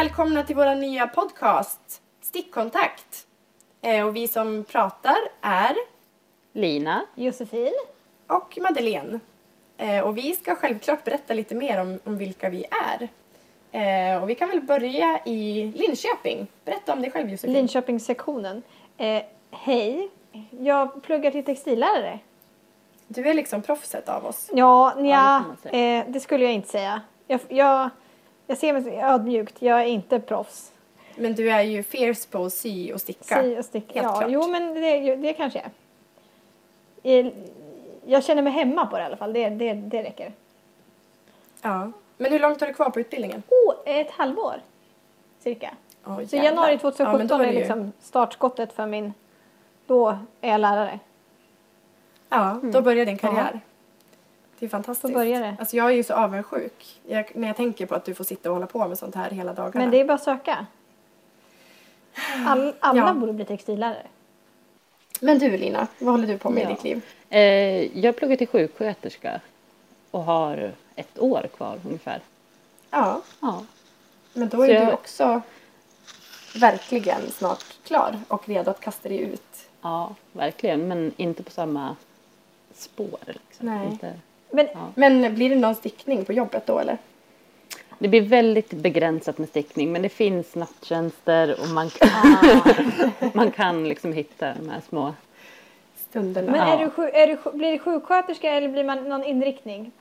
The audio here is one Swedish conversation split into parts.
välkomna till vår nya podcast Stickkontakt. Eh, och vi som pratar är Lina. Josefin. och Madeleine. Eh, och vi ska självklart berätta lite mer om, om vilka vi är. Eh, och vi kan väl börja i Linköping. Berätta om dig själv Josefin. Linköpingssektionen. Eh, hej. Jag pluggar till textillärare. Du är liksom proffset av oss. Ja, det nja, man säga. eh, det skulle jag inte säga. Jag, jag, jag ser mig ödmjukt. Jag är inte proffs. Men du är ju fierce på att sy och sticka. Sy och sticka. Ja, klart. jo, men det, det kanske jag är. Jag känner mig hemma på det i alla fall. Det, det, det räcker. Ja. Men hur långt har du kvar på utbildningen? Oh, ett halvår cirka. Oh, Så januari 2017 ja, är, är ju- liksom startskottet för min... Då är jag lärare. Ja, då börjar din karriär. Det är fantastiskt. Det. Alltså jag är ju så avundsjuk jag, när jag tänker på att du får sitta och hålla på med sånt här hela dagarna. Men det är bara att söka. All, alla Ja. borde bli textillärare. Men du Lina, vad håller du på med Ja. i ditt liv? Eh, jag pluggar till sjuksköterska och har ett år kvar ungefär. Ja, Ja, men då Så är du jag- också verkligen snart klar och redo att kasta dig ut. ja verkligen. Men inte på samma spår. Liksom. Nej. Inte. Men Ja. Men blir det någon stickning på jobbet då eller? Det blir väldigt begränsat med stickning men det finns nattjänster och man kan, man kan liksom hitta de här små. Stunderna. Men är du, är du, blir du sjuksköterska eller blir man någon inriktning?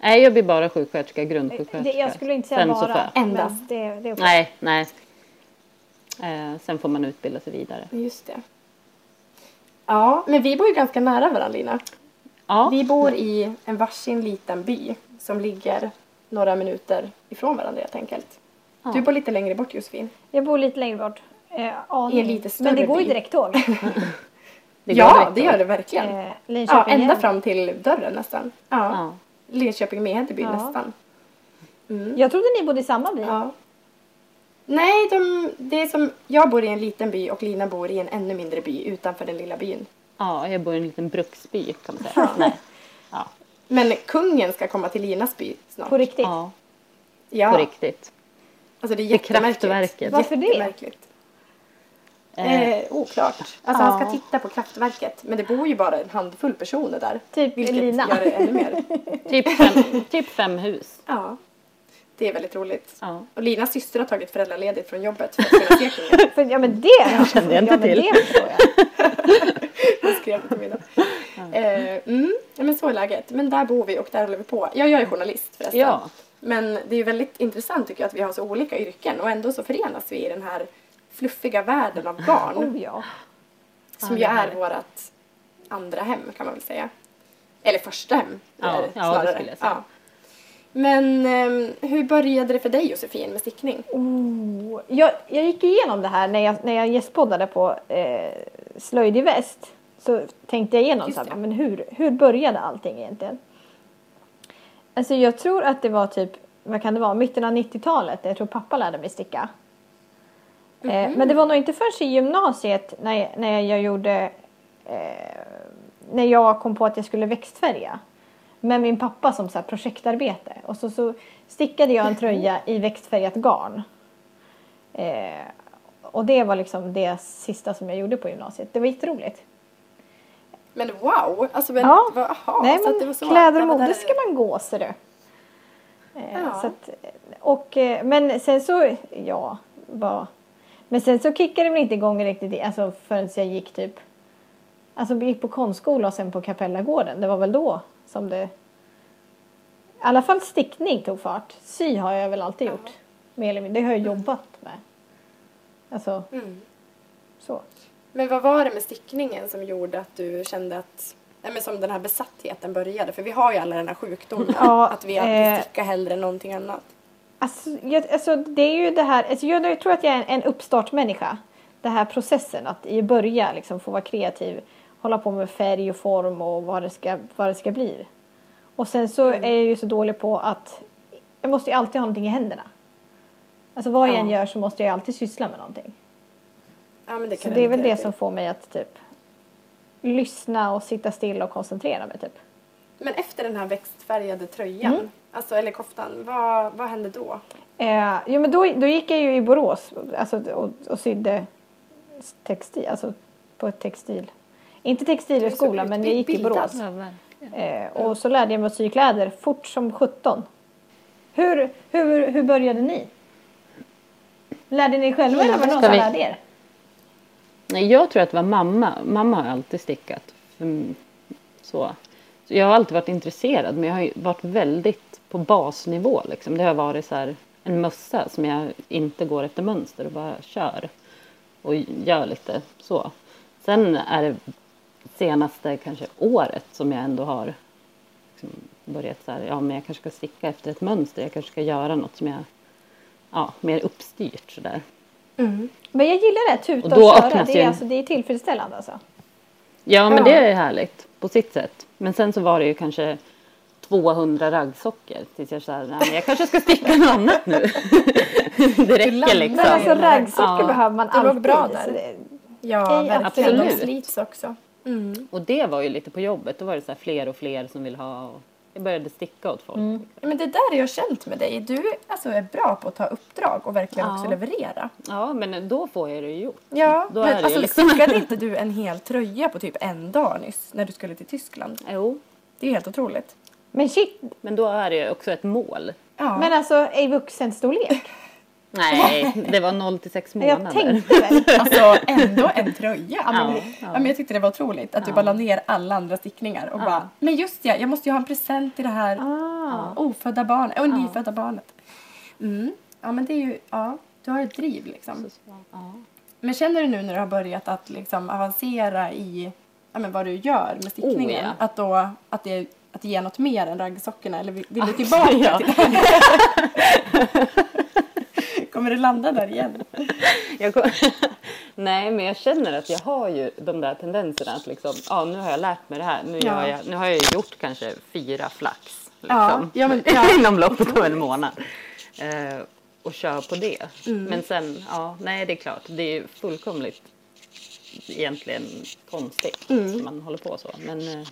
Nej, jag blir bara sjuksköterska, grundsjuksköterska. Det, jag skulle inte säga Sen bara. Endast. Det, det är. Nej, nej. Eh, sen får man utbilda sig vidare. Just det. Ja, men vi bor ju ganska nära varandra Lina. Ja, Vi bor i en varsin liten by som ligger några minuter ifrån varandra helt enkelt. Ja. Du bor lite längre bort Josefin. Jag bor lite längre bort. Eh. I en lite större Men det går ju direkttåg. ja, det gör det verkligen. eh, ja, ända fram till dörren nästan. Ja. Ja. Linköping med Hedeby Ja. nästan. Mm. Jag trodde ni bodde i samma by. Ja. Nej, de, det är som, jag bor i en liten by och Lina bor i en ännu mindre by utanför den lilla byn. Ja, jag bor i en liten bruksby kan man säga. Nej. Ja, Men kungen ska komma till Linas by snart. På riktigt. ja, ja. på riktigt. Alltså det är jättemärkligt. kraftverket. Varför det? Jättemärkligt. Eh, Eh, oklart. Alltså han ska Ja. titta på kraftverket. Men det bor ju bara en handfull personer där. Typ vilket Lina. gör det ännu mer. typ, fem, typ fem hus. Ja. Det är väldigt roligt. Ja. Och Linas syster har tagit föräldraledigt från jobbet för att kunna se kungen. För, ja men det kände jag inte ja, men till. Det jag. Skrev det till mig då. Eh, mm, ja, men så är läget. Men där bor vi och där håller vi på. Jag, jag är journalist förresten. Ja. Men det är ju väldigt intressant tycker jag att vi har så olika yrken och ändå så förenas vi i den här fluffiga världen av garn. Oh ja. som Ja, ju är vårt andra hem kan man väl säga. Eller första hem. Ja, det ja, det skulle jag säga. Ja. Men ehm, hur började det för dig Josefin med stickning? Oh, jag, jag gick igenom det här när jag, när jag gästpoddade på eh, Slöjd i väst. Så tänkte jag igenom så här, men hur, hur började allting egentligen? Alltså jag tror att det var typ, vad kan det vara, mitten av 90-talet. Jag tror pappa lärde mig sticka. Eh, men det var nog inte förrän i gymnasiet när jag, när jag gjorde, eh, när jag kom på att jag skulle växtfärga. Med min pappa som så projektarbete. Och så, så stickade jag en tröja i växtfärgat garn. Eh, och det var liksom det sista som jag gjorde på gymnasiet. Det var jätteroligt. Men wow! Alltså, men, Ja. vad- aha, Nej, men det var så, kläder och mode ska man gå ser du. Eh, Ja. så att, och, eh, men sen så, ja, vad. Men sen så kickade det väl inte igång riktigt alltså, förrän jag gick typ, alltså gick på konstskola och sen på Kapellagården. Det var väl då som det, i alla fall stickning tog fart. Sy har jag väl alltid gjort. Mer eller mindre, det har jag jobbat med. Alltså, Mm. så. Men vad var det med stickningen som gjorde att du kände att Nej, men som den här besattheten började. För vi har ju alla den här sjukdomen. Ja, att vi alltid eh, stickar hellre än någonting annat. Alltså, jag, alltså det är ju det här, alltså jag, jag tror att jag är en, en uppstartsmänniska. Den här processen att i början liksom få vara kreativ, hålla på med färg och form och vad det ska, vad det ska bli. Och sen så Mm. är jag ju så dålig på att jag måste ju alltid ha någonting i händerna. Alltså vad jag Ja. än gör så måste jag alltid syssla med någonting. Ja, men det Så det är väl det som får mig att typ lyssna och sitta still och koncentrera mig typ. Men efter den här växtfärgade tröjan, Mm. alltså, eller koftan, vad, vad hände då? Eh, jo, men då, då gick jag ju i Borås alltså, och, och sydde textil, alltså på ett textil. Inte textilhögskola, men jag gick i Borås. Eh, och så lärde jag mig att sy kläder fort som 17. Hur, hur, hur började ni? Lärde ni själva eller var det någon som lärde er? Nej, jag tror att det var mamma. Mamma har alltid stickat. Mm, så. så jag har alltid varit intresserad men jag har ju varit väldigt på basnivå. Liksom. Det har varit så här en mössa som jag inte går efter mönster och bara kör. Och gör lite så. Sen är det senaste kanske året som jag ändå har liksom börjat så här, ja men jag kanske ska sticka efter ett mönster. Jag kanske ska göra något som jag, ja, mer uppstyrt sådär. Mm. Men jag gillar det, tuta Och och, då köra. öppnas Det är, alltså, det är tillfredsställande alltså. Ja, men Ja. det är härligt på sitt sätt. Men sen så var det ju kanske 200 raggsockor tills jag nej, men jag kanske ska sticka något annat nu. det räcker liksom. Men alltså raggsockor Ja. behöver man Det låg alltid. bra där. det- Ja, verkligen. De absolut. slits också. Mm. Och det var ju lite på jobbet. Då var det så fler och fler som ville ha. Och jag började sticka åt folk. Mm. Men det där har jag känt med dig. Du alltså, är bra på att ta uppdrag och verkligen Ja. också leverera. Ja, men då får jag det gjort. Ja, Då är men det alltså, liksom- stickade inte du en hel tröja på typ en dag nyss när du skulle till Tyskland? Jo, Det är helt otroligt. Men shit, men då är det ju också ett mål. Ja. men alltså i vuxenstorlek. Nej, det var 0 till 6 Jag månader. tänkte väl. Alltså ändå en tröja. Ja, men- Ja, Ja, men jag tyckte det var otroligt att du bara la ner alla andra stickningar och bara Men just ja, jag måste ju ha en present till det här Ah. ofödda barnet och nyfödda barnet. Mm. Ja men det är ju, ja, du har ett driv liksom. Men känner du nu när du har börjat att liksom avancera i ja, men vad du gör med stickningen Oh, att, då, att, det, att det ger något mer än raggsockorna eller vill, vill du tillbaka Ja. till Kommer du landa där igen? Kom... Nej, men jag känner att jag har ju de där tendenserna att liksom, ja nu har jag lärt mig det här. Nu, Ja. gör jag, nu har jag gjort kanske fyra flax. Ja, Liksom, ja, men- ja. inom loppet av en månad. Eh, och kör på det. Mm. Men sen, ja, nej det är klart, det är fullkomligt egentligen konstigt Mm. att man håller på så. Men eh,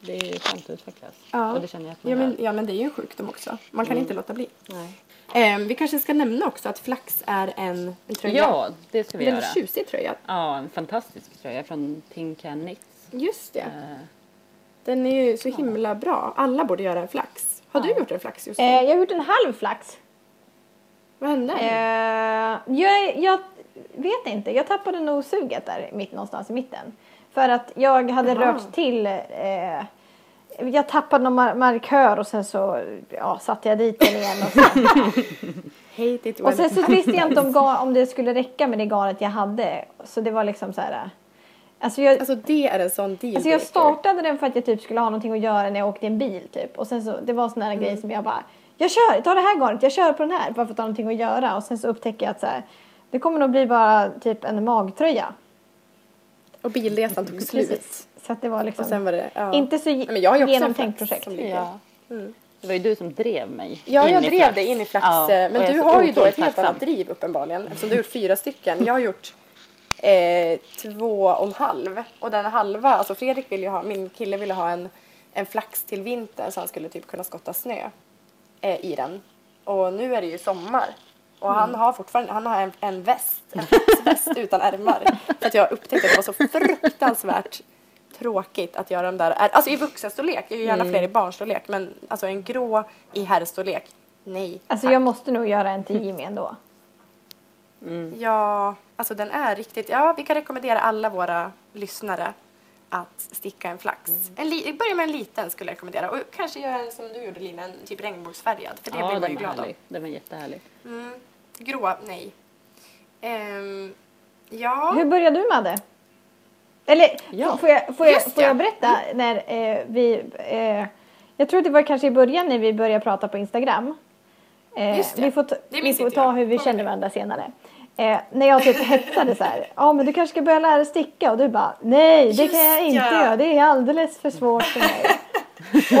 det är ju skönt att utvecklas. Ja. Och det känner jag att man Ja men, gör. ja men det är ju en sjukdom också. Man kan Mm. inte låta bli. Nej. Eh, vi kanske ska nämna också att flax är en, en tröja. Ja, det ska vi en göra. väldigt tjusig tröja. Ja, en fantastisk tröja från Tin Can Knits. Just det. Eh, Den är ju så himla bra. Alla borde göra en flax. Har du Ja. gjort en flax just Eh, jag har gjort en halv flax. Vad hände? Eh, jag, jag vet inte, jag tappade nog suget där mitt, någonstans i mitten. För att jag hade Jaha. rört till, eh, jag tappade någon mar- markör och sen så ja, satte jag dit den igen. Och, Hate it och sen så visste jag inte om, om det skulle räcka med det garnet jag hade. Så det var liksom så här. Alltså jag, Alltså det är en sån deal Alltså jag startade den för att jag typ skulle ha någonting att göra när jag åkte i en bil typ. Och sen så, det var sån här Mm. grej som jag bara, jag kör, ta det här garnet, jag kör på den här bara för att ha någonting att göra. Och sen så upptäcker jag att så här, det kommer nog bli bara typ en magtröja. Och bilresan tog slut. Precis. Så att det var liksom var det, ja. inte så Nej, men jag också en genomtänkt projekt. Ja. Mm. Det var ju du som drev mig Ja, jag drev flax. dig in i flax. Ja, eh, men är du har ju då ett helt annat driv uppenbarligen. Eftersom du har gjort fyra stycken. Jag har gjort eh, två och en halv. Och den halva, alltså Fredrik vill ju ha, min kille ville ha en, en flax till vintern så han skulle typ kunna skotta snö eh, i den. Och nu är det ju sommar. Och Mm. han har fortfarande han har en, en väst, en väst utan ärmar. För att jag upptäckte att det var så fruktansvärt tråkigt att göra de där, är- alltså i vuxenstorlek, jag gör gärna Mm. fler i barnstorlek, men alltså en grå i herrstorlek, nej. Alltså tack. jag måste nog göra en till Jimmy ändå. Mm. Ja, alltså den är riktigt, ja vi kan rekommendera alla våra lyssnare att sticka en flax. Mm. En li, börja med en liten skulle jag rekommendera och kanske göra en som du gjorde Lina, en typ regnbågsfärgad för det Ja, blir man den ju glad av. härlig. Den var jättehärlig. Mm. Grå, nej. Ehm, ja. Hur började du med det? Eller Ja. får, jag, får, jag, Just får ja. jag berätta när eh, vi... Eh, jag tror att det var kanske i början när vi började prata på Instagram. Eh, Just det. Vi får, ta, Det vi får ta jag. hur vi känner varandra senare. Eh, när jag typ hetsade så här. Ja men du kanske ska börja lära sticka och du bara nej det kan jag Just inte ja. göra. Det är alldeles för svårt för mig.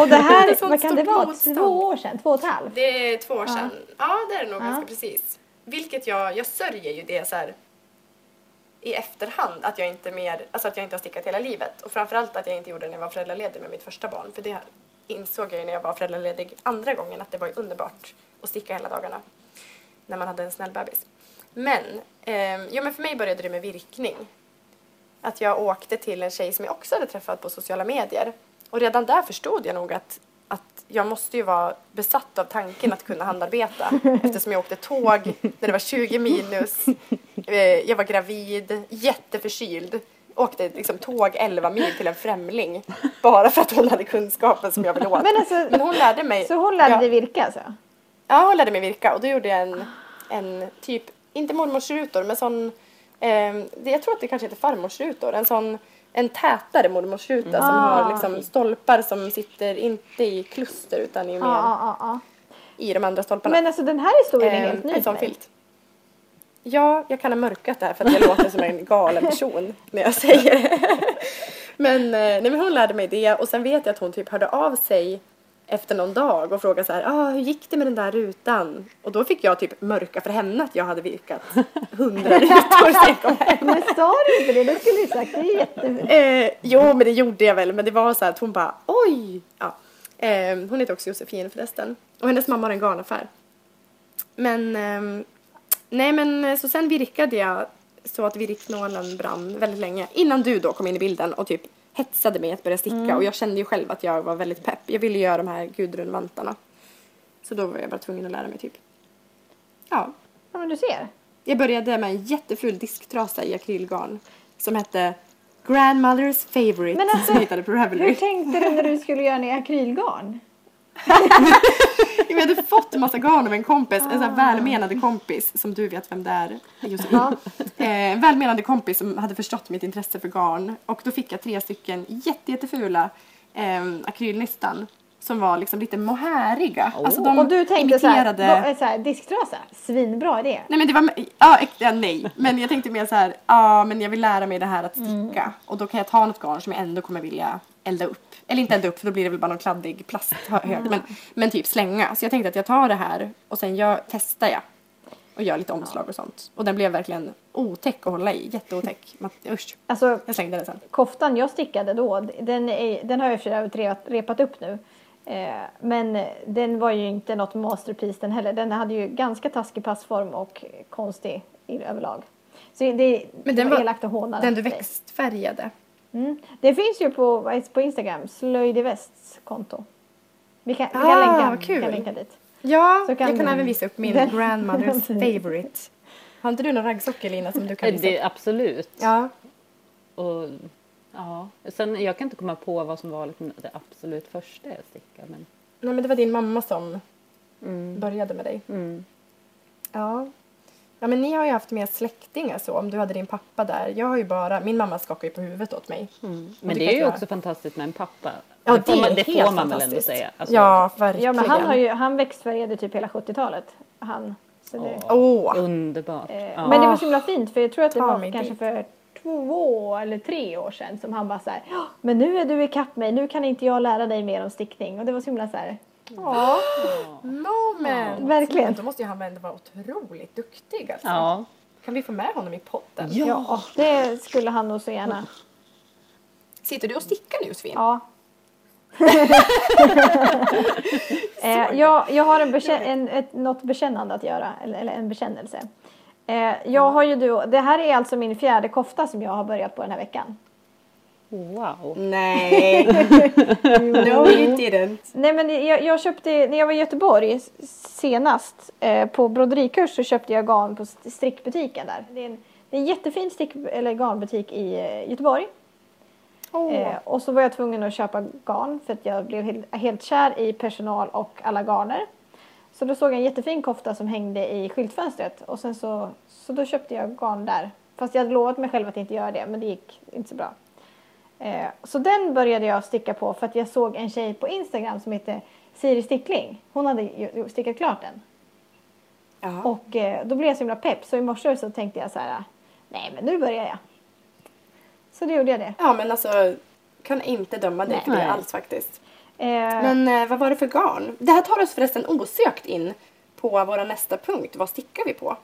och det här, Det vad kan det vara? motstånd. Två år sedan? Två och ett halvt? Det är två år sedan. Ja, det är det nog Ja. ganska precis. Vilket jag, jag sörjer ju det så här i efterhand att jag inte mer, alltså att jag inte har stickat hela livet. Och framförallt att jag inte gjorde det när jag var föräldraledig med mitt första barn. För det insåg jag ju när jag var föräldraledig andra gången att det var ju underbart att sticka hela dagarna. när man hade en snäll bebis. Men, eh, ja, men för mig började det med virkning. Att jag åkte till en tjej som jag också hade träffat på sociala medier. Och redan där förstod jag nog att, att jag måste ju vara besatt av tanken att kunna handarbeta eftersom jag åkte tåg när det var 20 minus. Eh, jag var gravid, jätteförkyld. Åkte liksom tåg 11 mil till en främling bara för att hon hade kunskapen som jag ville åt. Men alltså- Men hon lärde mig. Så hon lärde dig virka alltså? Ja, hon lärde mig virka och då gjorde jag en, en typ, inte mormorsrutor, men sån, eh, jag tror att det kanske heter farmorsrutor, en sån en tätare mormorsruta som Ah. har liksom stolpar som sitter inte i kluster utan i, mer, Ja, ja, ja, i de andra stolparna. Men alltså den här historien är Eh, helt ny en sån filt. Ja, jag kan ha mörkat det här för att jag låter som en galen person när jag säger det. Men, eh, nej, men hon lärde mig det och sen vet jag att hon typ hörde av sig efter någon dag och frågade så här, ah, hur gick det med den där rutan? Och då fick jag typ mörka för henne att jag hade virkat hundra rutor. Men sa du inte det? Då skulle du sagt det är. Eh, jo, men det gjorde jag väl. Men det var så här att hon bara oj. Ja. Eh, hon heter också Josefin förresten. Och hennes mamma har en garnaffär. Men ehm, nej, men eh, så sen virkade jag så att virknålen brann väldigt länge. Innan du då kom in i bilden och typ hetsade mig att börja sticka. Och jag kände ju själv att jag var väldigt pepp. Jag ville göra de här Gudrun-vantarna. Så då var jag bara tvungen att lära mig typ. Ja, Ja, men du ser. jag började med en jätteful disktrasa i akrylgarn som hette Grandmother's favorite Men alltså, som jag hittade på Ravelry. Hur tänkte du när du skulle göra den i akrylgarn? Jag hade fått en massa garn av en kompis, en sån här välmenande kompis som du vet vem det är, Josefin. Ja. Eh, en välmenande kompis som hade förstått mitt intresse för garn och då fick jag tre stycken jätte, jättefula eh, akrylnystan som var liksom lite mohairiga. Oh. Alltså de Och du tänkte så här, imiterade... då- så här disktrasa, svinbra idé. Nej men det var, ja, nej. Men jag tänkte mer så här, ja men jag vill lära mig det här att sticka. Och då kan jag ta något garn som jag ändå kommer vilja elda upp. Eller inte elda upp för då blir det väl bara någon kladdig plasthög. Men, men typ slänga. Så jag tänkte att jag tar det här och sen jag, testar jag. Och gör lite omslag och sånt. Och den blev verkligen otäck att hålla i. Jätteotäck. Usch. Alltså Jag slängde den sen. koftan jag stickade då, den, är, den har jag för repat, upp nu. Eh, men den var ju inte något masterpiece den heller. Den hade ju ganska taskig passform och konstig överlag. Så det, Men den var elakt att håna Den du växtfärgade. Mm. Det finns ju på, på Instagram, Slöjd i Västs konto. Vi kan, vi kan, Ah, länka, vad vi kul. kan länka dit. Ja, Så kan jag kan du- även visa upp min den- grandmother's favorite. Har inte du någon raggsockor Lina som du kan Eh, visa Det, absolut. Ja. Och, ja. Sen, jag kan inte komma på vad som var liksom det absolut första jag stickade. Men, Nej men det var din mamma som mm, började med dig. mm. Ja. Ja men ni har ju haft mer släktingar så om du hade din pappa där. Jag har ju bara, min mamma skakar ju på huvudet åt mig. Mm. Men det det är ju jag- också fantastiskt med en pappa. Ja det får man, det helt får man väl ändå fantastiskt. säga. Alltså, ja verkligen. Ja, men han, har ju, han växtfärgade typ hela 70-talet. Han. Så det, Åh, Åh. Underbart. eh, Ja. Men det var så himla fint för jag tror att det Ta var kanske dit. för två eller tre år sedan som han bara så här, "Ja, men nu är du ikapp mig, nu kan inte jag lära dig mer om stickning. Och det var så himla så här, ja. Moment! Verkligen. Men Då måste ju han ändå vara otroligt duktig alltså. Ja. Kan vi få med honom i podden? ja, det skulle han nog så gärna. Sitter du och stickar nu Josefin? Ja. eh, jag, jag har en, bekän- en, ett, något bekännande att göra, eller, eller en bekännelse. Eh, jag har ju du, det här är alltså min fjärde kofta som jag har börjat på den här veckan. Wow. Nej. no you didn't. Nej men jag, jag köpte, när jag var i Göteborg senast eh, på broderikurs så köpte jag garn på st- strickbutiken där. Det är en, det är en jättefin stick, eller garnbutik i eh, Göteborg. Åh. Eh, och så var jag tvungen att köpa garn för att jag blev helt, helt kär i personal och alla garner. Så då såg jag en jättefin kofta som hängde i skyltfönstret och sen så, så då köpte jag garn där. Fast jag hade lovat mig själv att inte göra det men det gick inte så bra. Eh, så den började jag sticka på för att jag såg en tjej på Instagram som heter Siri Stickling. Hon hade ju stickat klart den. Ja. Och eh, då blev jag så himla pepp så i morse så tänkte jag så här, nej men nu börjar jag. Så då gjorde jag det. ja men alltså kan inte döma dig för det alls faktiskt. Eh, Men eh, vad var det för garn? Det här tar oss förresten osökt in på vår nästa punkt. Vad stickar vi på?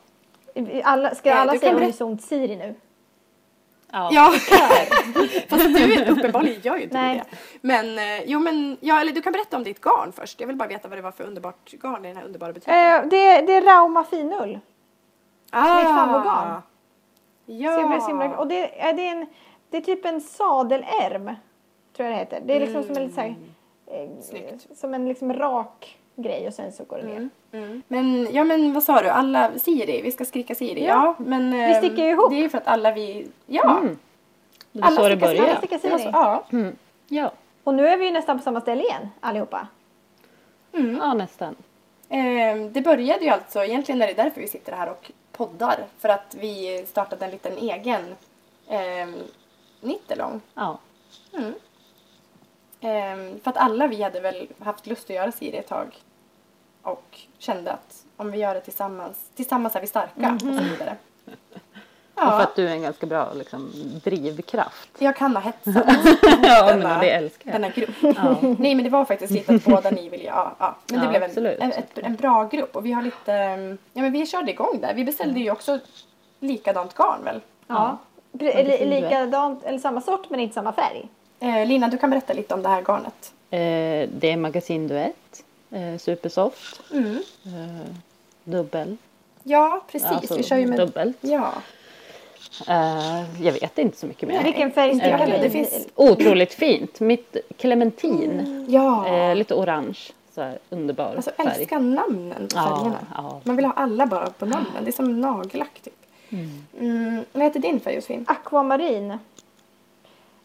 alla, ska eh, alla du säga kan berätta- unisont Siri nu? Ja. Ja, fast du uppenbarligen gör ju inte Nej. det. Men eh, jo men, ja eller du kan berätta om ditt garn först. Jag vill bara veta vad det var för underbart garn i den här underbara butiken. Eh, det, det är Rauma finull. ah, mitt favoritgarn. Ja. Så jag blev så himla, och det, är det, är en, det är typ en sadelärm. Tror jag det heter. Det är liksom som en lite så här, eh, som en liksom rak grej och sen så går det ner. Mm. Mm. Men, ja men vad sa du, alla Siri, vi ska skrika Siri. Ja, Ja. men Vi ehm, sticker ju ihop. Det är ju för att alla vi, ja. Mm. Det var så det Siri. Alla stickar Det var så, Siri. ja. Mm. Ja. Och nu är vi ju nästan på samma ställe igen allihopa. ja, nästan. Ehm, det började ju alltså, egentligen är det därför vi sitter här och poddar. För att vi startade en liten egen um, nittelång. Ja. Ehm, för att alla vi hade väl haft lust att göra Siri ett tag. Och kände att om vi gör det tillsammans, tillsammans är vi starka och så vidare. Och för Ja, att du är en ganska bra liksom, drivkraft. jag kan ha hetsat ja, denna, men det älskar jag. denna grupp. Ja. Nej men det var faktiskt lite att båda ni ville, ja, ja. Men det Ja, blev en, absolut. en, ett, en bra grupp och vi har lite, ja men vi körde igång där. Vi beställde ju också likadant garn väl? Ja. Eller likadant, eller samma sort men inte samma färg. Eh, Lina du kan berätta lite om det här garnet. Eh, det är Magasin Duett. Eh, supersoft. Mm. Eh, dubbel. Ja precis, Alltså, vi kör ju med dubbelt. Ja. Eh, jag vet inte så mycket mer. Vilken färg stickar jag heller. ni? Det finns- Otroligt fint. Mitt clementin. Ja. Eh, lite orange. Så här, underbar Alltså färg. älskar namnen på Ja, färgerna. ja. Man vill ha alla bara på namnen. Det är som nagellack typ. Mm. Vad heter din färg Josefin? Aquamarin.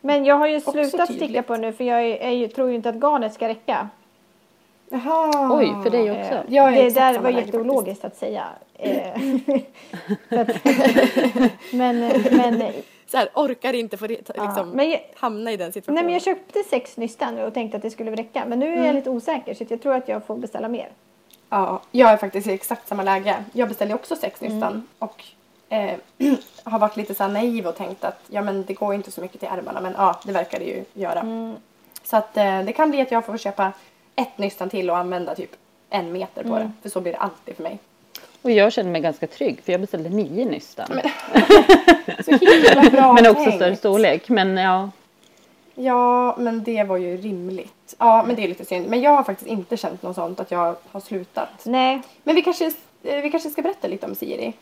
Men jag har ju Också slutat tydligt. sticka på nu för jag är, är ju, tror ju inte att garnet ska räcka. Jaha. Oj, för dig också. Eh, är det där var jätteologiskt att säga. Eh, så att, men, men, Så här, orkar inte få ja, liksom, men jag, hamna i den situationen. nej, men jag köpte sex nystan och tänkte att det skulle räcka. Men nu är Mm. jag lite osäker så jag tror att jag får beställa mer. Ja, jag är faktiskt i exakt samma läge. Jag beställde också sex nystan Mm. och eh, har varit lite så naiv och tänkt att ja men det går inte så mycket till ärmarna men ja det verkar det ju göra. Mm. Så att eh, det kan bli att jag får köpa ett nystan till och använda typ en meter på Mm. det. För så blir det alltid för mig. Och jag känner mig ganska trygg för jag beställde nio nystan. Men, så himla bra Men också tänkt. större storlek. Men ja, Ja men det var ju rimligt. Ja men det är lite synd. Men jag har faktiskt inte känt något sånt att jag har slutat. Nej, Men vi kanske, eh, vi kanske ska berätta lite om Siri.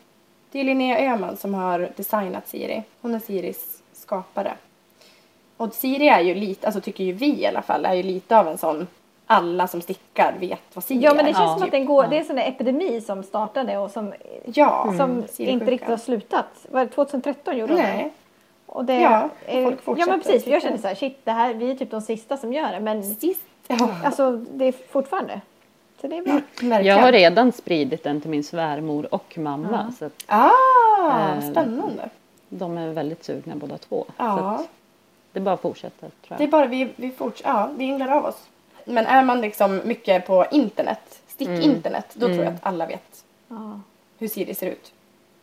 Det är Linnea Öhman som har designat Siri. Hon är Siris skapare. Och Siri är ju lite, alltså tycker ju vi i alla fall, är ju lite av en sån alla som stickar vet vad Siri ja men det är. känns Ja. som att den går, det är en sån där epidemi som startade och som, Ja, som Siri-sjukan. inte riktigt har slutat. Var det 2013 gjorde de det? Nej, Och det Ja, är- folk ja fortsätter men precis, för jag känner så här, shit det här, vi är typ de sista som gör det men sist. Ja, alltså det är fortfarande. Så det är bra. verkligen. jag har redan spridit den till min svärmor och mamma. Så att Ah, Eh, spännande. de är väldigt sugna båda två. Så Ja, att det är bara att fortsätta tror det är jag. bara vi, vi fortsätter, ja, vi ynglar av oss. Men är man liksom mycket på internet, stick-internet, då tror jag att alla vet Ja, hur Siri ser ut.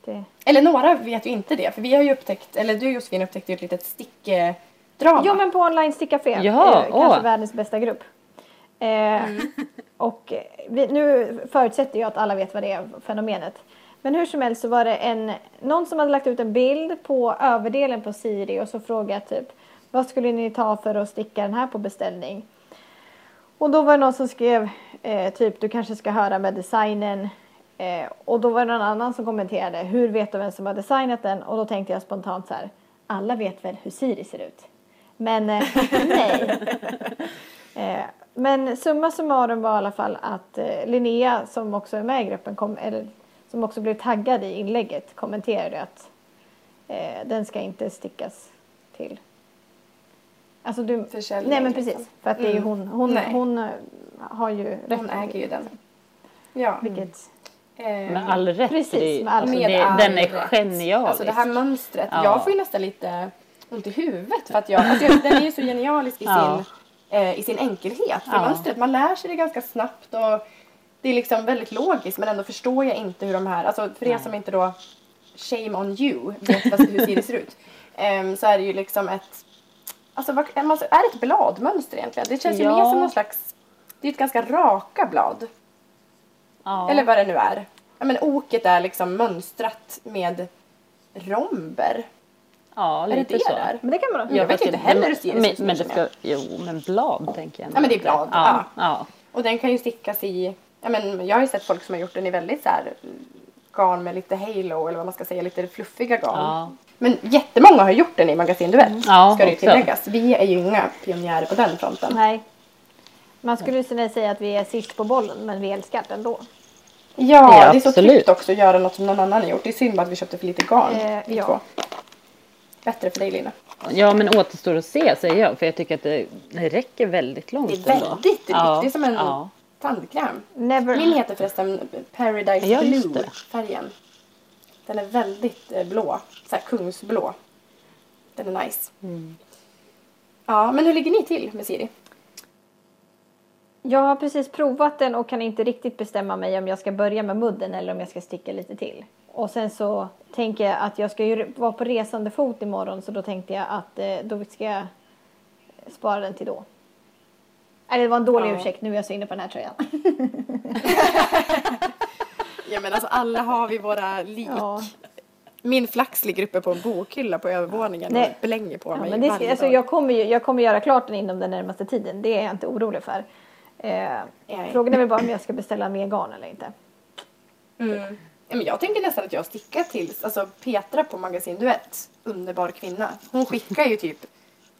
det. Eller några vet ju inte det, för vi har ju upptäckt, eller du Josefin upptäckte ju ett litet stickdrama. Jo men på online stickcafé, Ja, eh, kanske världens bästa grupp. Eh, Och eh, vi, nu förutsätter jag att alla vet vad det är, fenomenet. Men hur som helst så var det en, någon som hade lagt ut en bild på överdelen på Siri och så frågade jag typ vad skulle ni ta för att sticka den här på beställning? Och då var det någon som skrev eh, typ du kanske ska höra med designen. Eh, och då var det någon annan som kommenterade hur vet du vem som har designat den? Och då tänkte jag spontant så här alla vet väl hur Siri ser ut? Men eh, nej. Eh, men summa summarum var i alla fall att eh, Linnea som också är med i gruppen, kom, eller som också blev taggad i inlägget, kommenterade att eh, den ska inte stickas till. Alltså du, Försäljning, nej men liksom. precis, för att det är ju Mm. hon, hon, Nej. hon eh, har ju rätt. Hon äger ju den. Ja. Vilket, Eh, Med all rätt. Precis, med all alltså, Med all den är genialisk. Alltså det här mönstret. Ja. Jag får ju nästan lite ont i huvudet för att jag, alltså den är ju så genialisk i Ja. sin, eh, i sin enkelhet. För Ja. mönstret, man lär sig det ganska snabbt och det är liksom väldigt logiskt men ändå förstår jag inte hur de här, alltså för er som inte då, shame on you, vet vad, hur Siri ser ut. ehm, så är det ju liksom ett, alltså vad, är man- är det ett bladmönster egentligen? Det känns ju Ja. mer som någon slags, det är ett ganska raka blad. ja. Eller vad det nu är. Ja, men oket är liksom mönstrat med romber. Ja, Är det lite det så. där? Men det kan man ha. Jag vet inte det- heller hur Siri men, men det ska, Jo, men blad tänker jag. Ja, men det är blad, Ja, ja. Och den kan ju stickas i, ja men jag har ju sett folk som har gjort den i väldigt så här garn med lite halo eller vad man ska säga, lite fluffiga garn. Men jättemånga har gjort den i Magasin Duett, Ja, ska det ju tilläggas. Vi är ju inga pionjärer på den fronten. Nej. Man skulle ju kunna säga att vi är sist på bollen men vi älskar det ändå. Ja, Ja, det är så tryggt också att göra något som någon annan har gjort. Det är synd bara att vi köpte för lite garn, Eh, vi ja. två. Bättre för dig Lina. ja, men återstår att se säger jag. För jag tycker att det, det räcker väldigt långt. Det är ändå. väldigt rikt. Ja, Det är som en Ja. tandkräm. Never. Min heter förresten Paradise Ja, just Blue det. färgen. Den är väldigt eh, blå. Så här kungsblå. Den är nice. Mm. Ja, men hur ligger ni till med Siri? Jag har precis provat den och kan inte riktigt bestämma mig om jag ska börja med mudden eller om jag ska sticka lite till. Och sen så tänker jag att jag ska ju vara på resande fot imorgon så då tänkte jag att eh, då ska jag spara den till då. Nej, det var en dålig Ja. ursäkt, nu är jag så inne på den här tröjan. Ja men alltså alla har vi våra lik. Ja. Min flax ligger uppe på en bokhylla på övervåningen Nej. och blänger på Ja, mig men det, ska- alltså, dag. jag, kommer ju, jag kommer göra klart den inom den närmaste tiden, det är jag inte orolig för. Eh, frågan är väl bara om jag ska beställa mer garn eller inte. Mm. Ja, men jag tänker nästan att jag stickar till, alltså Petra på Magasin Duett, underbar kvinna. Hon skickar ju typ,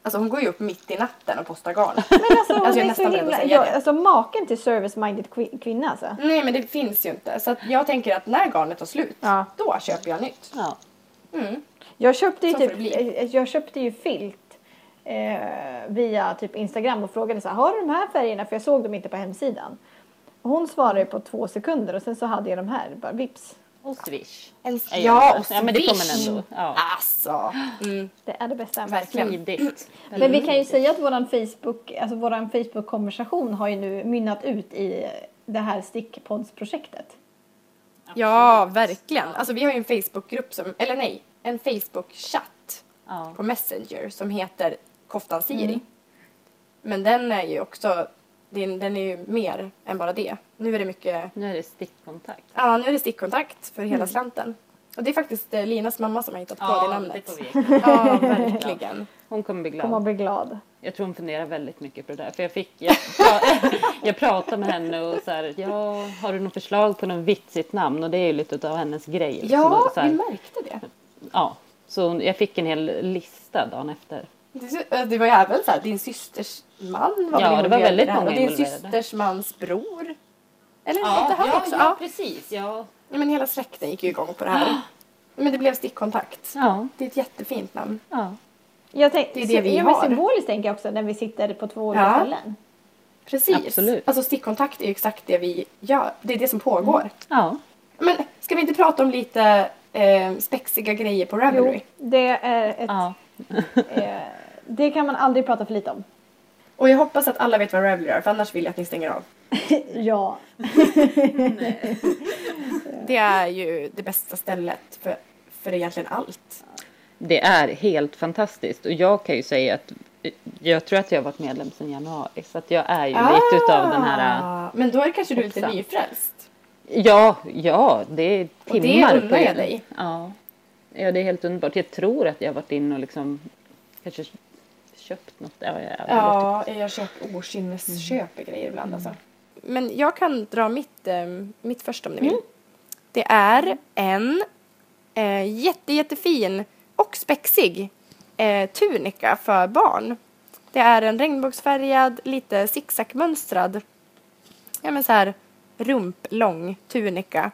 alltså hon går ju upp mitt i natten och postar garn. Men alltså, hon Alltså, jag är så himla, jag, alltså maken till service-minded kvi- kvinna alltså. Nej men det finns ju inte. Så att jag tänker att när garnet tar slut, Ja. då köper jag nytt. Ja. Mm. Jag köpte ju Så typ, eh, jag köpte ju filt eh, via typ Instagram och frågade så här, har du de här färgerna? För jag såg dem inte på hemsidan. Och hon svarade på två sekunder och sen så hade jag de här, bara vips. Och swish. En, Ja, ja, och ja, men det kommer Swish. ändå. Ja. Alltså. Mm. Det är det bästa. Verkligen. Smidigt. Men vi kan ju säga att våran Facebook, alltså våran Facebook-konversation har ju nu mynnat ut i det här stickpods-projektet. Ja, verkligen. Alltså vi har ju en Facebookgrupp som, eller nej, en Facebook-chatt Ja. på Messenger som heter Koftan Siri. Mm. Men den är ju också, den, den är ju mer än bara det. Nu är det mycket, Nu är det stickkontakt. ja nu är det stickkontakt för hela Mm. slanten. Och det är faktiskt eh, Linas mamma som har hittat på Ja, det det namnet. får vi. Ja, verkligen. Hon kommer bli glad. Kommer att bli glad. Jag tror hon funderar väldigt mycket på det där. För jag, fick, jag, jag pratade med henne och så här, ja, har du något förslag på något vitsigt namn? Och det är ju lite av hennes grej. liksom. Ja, så här, vi märkte det. ja, så hon- jag fick en hel lista dagen efter. Det, var ju även så här, din systers man var Ja, väl det var väldigt många Och din involverade. systers mans bror. Eller ja, det här också? Ja. precis. Ja. ja, men hela släkten gick ju igång på det här. Men det blev stickkontakt. Ja, Det är ett jättefint namn. ja. Jag tänk, Det är det vi ja, men har. Symboliskt tänker jag också när vi sitter på två olika Ja. ställen. Precis. Absolut. Alltså stickkontakt är ju exakt det vi gör. Det är det som pågår. ja. Men ska vi inte prata om lite eh, spexiga grejer på Ravelry? Jo, det är ett, ja. eh, det kan man aldrig prata för lite om. Och jag hoppas att alla vet vad Ravelry är för annars vill jag att ni stänger av. Ja. Det är ju det bästa stället för, för egentligen allt. Det är helt fantastiskt. Och jag kan ju säga att jag tror att jag har varit medlem sedan januari. Så att jag är ju lite utav den här... Ah, Men då är kanske du lite nyfrälst. Ja, ja, det är Och det timmar undrar jag dig. Ja. ja, det är helt underbart. Jag tror att jag har varit inne och liksom kanske köpt något. Ja, Ja, jag köper okynnesköper grejer ibland alltså. Men jag kan dra mitt, eh, mitt först om ni vill. Det är en eh, jätte, jättefin och spexig eh, tunika för barn. Det är en regnbågsfärgad, lite zigzagmönstrad, ja men så här rumplång tunika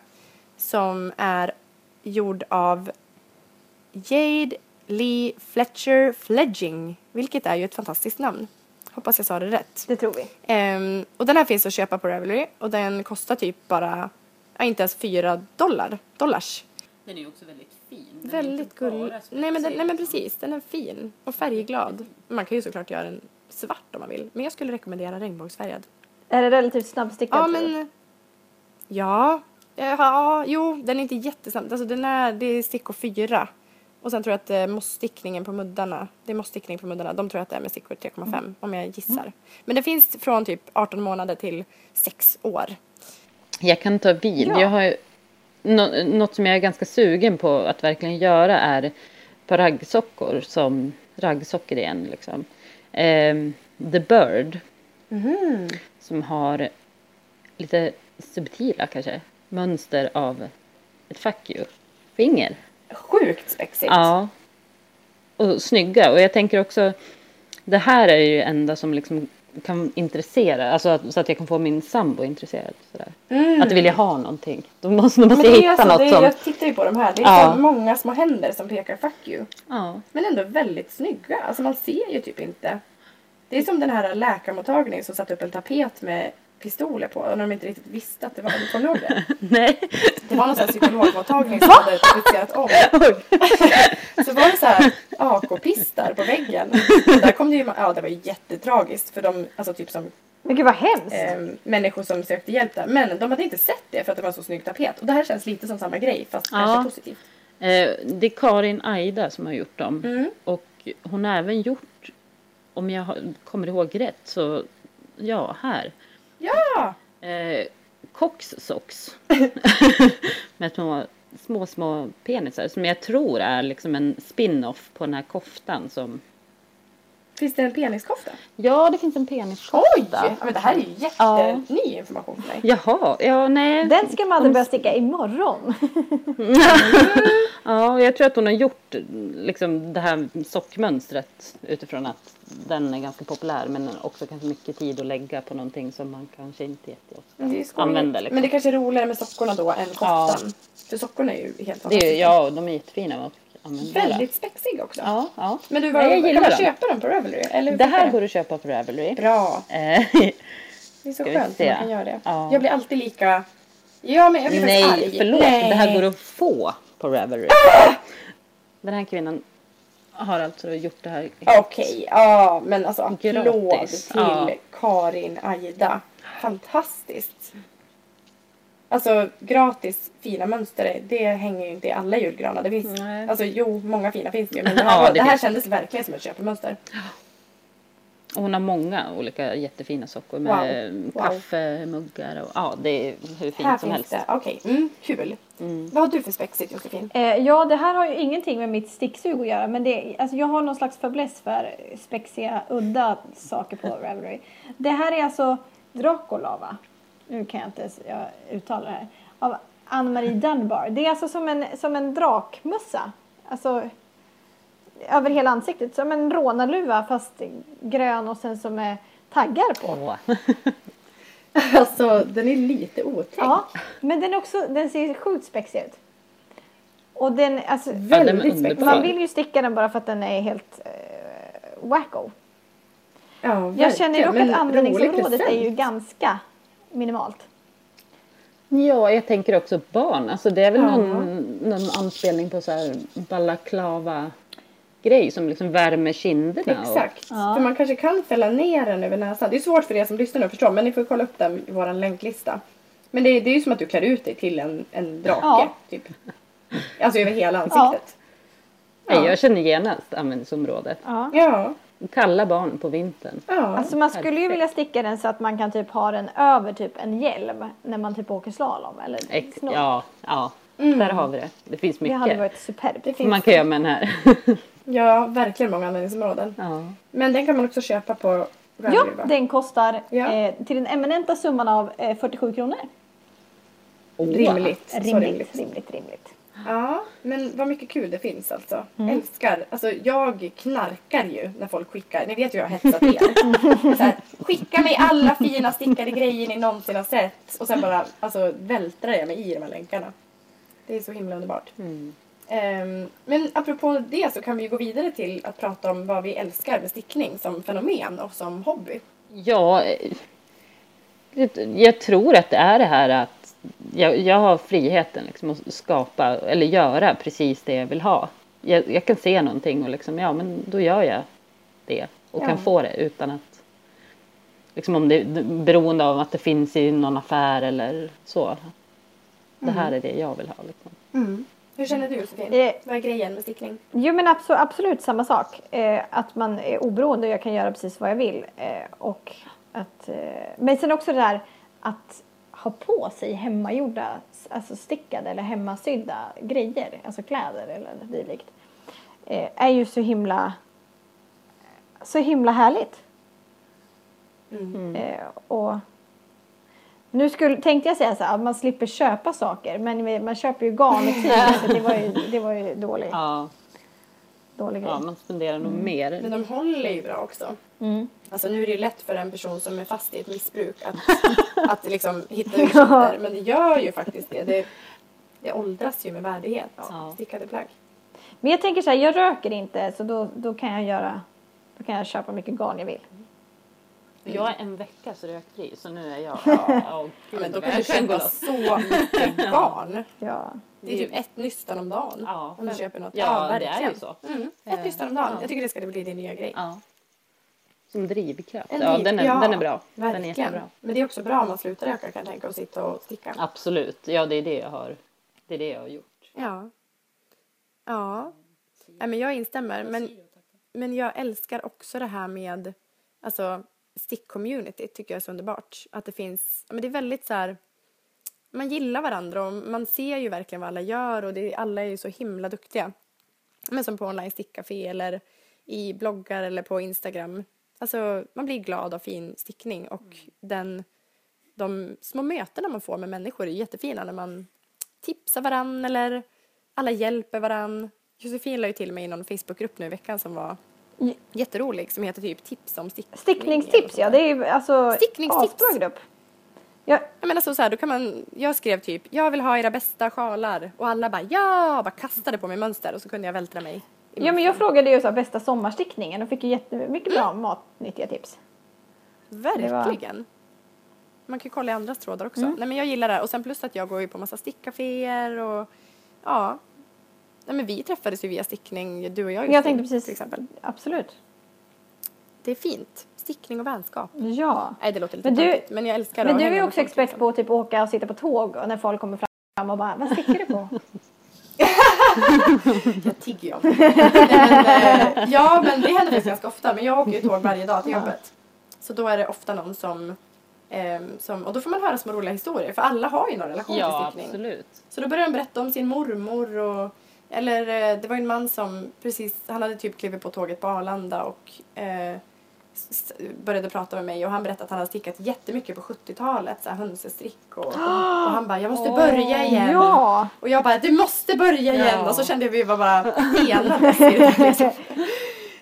som är gjord av Jade Lee Fletcher Fledging, vilket är ju ett fantastiskt namn. Hoppas jag sa det rätt. Det tror vi. Ehm, och den här finns att köpa på Ravelry och den kostar typ bara, ja, inte ens 4 dollar, dollars. Den är ju också väldigt fin. Väldigt gullig. Nej men, den, nej men precis, den är fin och färgglad. Man kan ju såklart göra den svart om man vill, men jag skulle rekommendera regnbågsfärgad. Är det relativt snabbstickad Ja men, ja, ja, jo den är inte jättesnabb, alltså den är, det är stickor 4. Och sen tror jag att eh, mossstickningen på muddarna, det är mossstickning på muddarna, de tror jag att det är med stickor 3,5 om jag gissar. Men det finns från typ 18 månader till 6 år. Jag kan ta vid. Ja. Jag har nå- något som jag är ganska sugen på att verkligen göra är par raggsockor som raggsockor igen liksom. Ehm, The Bird. Som har lite subtila kanske mönster av ett fuck you-finger. Sjukt spexigt. Ja. Och snygga. Och jag tänker också, det här är ju det enda som liksom kan intressera, alltså att, så att jag kan få min sambo intresserad. Sådär. Att vilja ha någonting. Då måste, då måste Mm. Jag hitta alltså, något det är, som... Jag tittar ju på de här. Det är Ja. så många små händer som pekar fuck you. Ja. Men ändå väldigt snygga. Alltså man ser ju typ inte. Det är som den här läkarmottagningen som satte upp en tapet med pistoler på när de inte riktigt visste att det var en. Det? Nej. Det var någon sån här psykologmottagning som hade tapetserat om. Så var det så här AK-pistar på väggen. Och där kom det ju, ja det var ju jättetragiskt för de, alltså typ som Men gud vad hemskt. eh, människor som sökte hjälp där. Men de hade inte sett det för att det var en så snygg tapet. Och det här känns lite som samma grej fast Ja. kanske positivt. Eh, det är Karin Aida som har gjort dem. Mm. Och hon har även gjort, om jag kommer ihåg rätt, så ja, här. Ja! Eh, Cox socks. Med små, små, små penisar som jag tror är liksom en spin-off på den här koftan som... Finns det en peniskofta? Ja, det finns en peniskofta. Oj! Ja, men det här är ju jätteny information för mig. Jaha, ja nej. Den ska Madde börja sticka imorgon. Ja, jag tror att hon har gjort liksom det här sockmönstret utifrån att den är ganska populär men också kanske mycket tid att lägga på någonting som man kanske inte jätteofta är skojigt. använder. Liksom. Men det kanske är roligare med sockorna då än koftan. För sockorna är ju helt är, fantastiska. ja, de är jättefina att använda. Väldigt spexiga också. Ja, ja. Men du, Ja, var, jag kan man dem. köpa dem på Ravelry? Eller Det här går att köpa på Ravelry. Bra. Eh, Det är så skönt att man kan göra det. Ja. Jag blir alltid lika... Ja, men jag blir faktiskt Nej, arg. förlåt. Nej. Det här går att få på Ravelry. Den här kvinnan har alltså gjort det här. Okej, ja men alltså applåd Gratis. till Ja. Karin Aida. Fantastiskt. Alltså gratis fina mönster, det hänger ju inte i alla julgranar. Det finns, Nej. alltså jo, många fina finns det ju. Men det Ja, här, var- det det här kändes verkligen som ett köpemönster. Och Hon har många olika jättefina sockor med Wow. Kaffemuggar och ja, det är hur fint här som finns helst. det. Okej, mm, kul. Vad har du för spexigt Josefin? Eh, ja, det här har ju ingenting med mitt sticksug att göra. Men det, alltså jag har någon slags fäbless för spexiga, udda saker på Ravelry. Det här är alltså Dracolava. Nu kan jag inte ens jag uttala det här. Av Ann-Marie Dunbar. Det är alltså som en, som en drakmössa. Alltså över hela ansiktet. Som en rånarluva fast grön och sen som är taggar på. Åh. Alltså den är lite otäck. Ja, men den, är också, den ser sjukt spexig ut. Och den, alltså, Ja, den är Väldigt spexig. man vill ju sticka den bara för att den är helt eh, wacko. Ja, Jag känner dock Men att användningsområdet är ju ganska minimalt. Ja, jag tänker också barn. Alltså det är väl Ja. någon, någon anspelning på så här balaklava grej som liksom värmer kinderna. Exakt. Ja. För man kanske kan fälla ner den över näsan. Det är svårt för er som lyssnar nu att förstå men ni får kolla upp den i vår länklista. Men det är, det är ju som att du klär ut dig till en, en drake. Ja. Typ. Alltså över hela ansiktet. Och, Nej, jag känner genast användningsområdet. Ja. Ja. Kalla barn på vintern. ja. Alltså man skulle ju vilja sticka den så att man kan typ ha den över typ en hjälm när man typ åker slalom eller Ex- snor. ja, ja. Mm. där har vi det. Det finns Det hade mycket varit superbt. Det finns man kan göra med den här. ja, verkligen många användningsområden. ja. Men den kan man också köpa på Ja, Ravelry va? den kostar Ja. eh, till den eminenta summan av eh, 47 kronor. Åh. Rimligt. Så Rimligt, rimligt. rimligt, rimligt. Ja, men vad mycket kul det finns alltså. Mm. Älskar. Alltså jag knarkar ju när folk skickar. Ni vet ju jag har hetsat er. så här, skicka mig alla fina stickade grejer ni någonsin har sett. Och sen bara alltså, vältrar jag mig i de här länkarna. Det är så himla underbart. Mm. Ehm, men apropå det så kan vi gå vidare till att prata om vad vi älskar med stickning som fenomen och som hobby. Ja, eh, jag tror att det är det här att jag, jag har friheten liksom att skapa eller göra precis det jag vill ha. Jag, jag kan se någonting och liksom, ja men då gör jag det och Ja. kan få det utan att liksom om det är beroende av att det finns i någon affär eller så. Det här är det jag vill ha. Liksom. Hur känner du Josefin? Eh. Vad är grejen med stickning? Jo men absolut, absolut samma sak. Eh, att man är oberoende och jag kan göra precis vad jag vill. Eh, och att, eh, men sen också det där att ha på sig hemmagjorda, alltså stickade eller hemmasydda grejer, alltså kläder eller dylikt. eh, är ju så himla så himla härligt. Mm. Eh, och nu skulle, tänkte jag säga så här, att man slipper köpa saker men man köper ju garn och tyg så det var ju, det var ju dålig, Ja, dålig grej. ja man spenderar nog mer. Men de håller ju bra också. Mm. Alltså nu är det ju lätt för en person som är fast i ett missbruk att, att liksom hitta ursäkter. Men det gör ju faktiskt det. Det, det åldras ju med värdighet. Ja. Stickade plagg. Men jag tänker så här, jag röker inte så då, då kan jag göra då kan jag köpa mycket garn jag vill. Jag är en veckas rökfri så nu är jag... Ja, Men då kan du köpa så mycket garn. Ja. Det är typ ett nystan om dagen. Ja. Om du köper något. Ja, det verkligen. är ju så. Mm, ett nystan om dagen. Jag tycker det ska bli din nya grej. Ja. Som drivkraft. En Ja, den är, ja, den är bra. Den är Verkligen. jättebra. Men det är också bra om man slutar röka kan jag tänka och sitta och sticka. Absolut. Ja, det är det jag har, det är det jag har gjort. Ja. Ja. Nej, men jag instämmer. Men, men jag älskar också det här med alltså, stick-community. tycker jag är så underbart. Att det finns, men det är väldigt så här, man gillar varandra och man ser ju verkligen vad alla gör och det, alla är ju så himla duktiga. Men som på online stickcafé eller i bloggar eller på Instagram. Alltså man blir glad av fin stickning och den, de små mötena man får med människor är jättefina när man tipsar varann eller alla hjälper varann. Josefin la ju till mig i någon Facebookgrupp nu i veckan som var jätterolig som heter typ tips om stickning. Stickningstips ja, det är ju alltså Stickningstips. asbra grupp. Ja, Jag menar så, så här, då kan man, jag skrev typ jag vill ha era bästa sjalar och alla bara ja, bara kastade på mig mönster och så kunde jag vältra mig. ja men jag frågade ju så här, bästa sommarstickningen och fick ju jättemycket bra matnyttiga tips. Verkligen. Man kan ju kolla i andras trådar också. Mm. Nej men jag gillar det och sen plus att jag går ju på massa stickcaféer och ja. Nej men vi träffades ju via stickning, du och jag Jag tänkte precis, till exempel. absolut. Det är fint. Stickning och vänskap. Ja. Nej det låter lite Men du- töntigt, men jag älskar Men du är ju också expert liksom. på att typ åka och sitta på tåg och när folk kommer fram och bara, vad stickar du på? Jag tigger ju om det. Eh, Ja men det händer faktiskt ganska ofta men jag åker ju tåg varje dag till jobbet. Så då är det ofta någon som, ehm, som och då får man höra små roliga historier för alla har ju någon relation Ja, till stickning. absolut. Så då började de berätta om sin mormor och eller eh, det var en man som precis, han hade typ klivit på tåget på Arlanda och eh, började prata med mig och han berättade att han hade stickat jättemycket på 70-talet, så här hönsestrick och, och han bara jag måste börja igen. Ja! Och jag bara du måste börja igen Ja. och så kände jag vi var bara enades i det var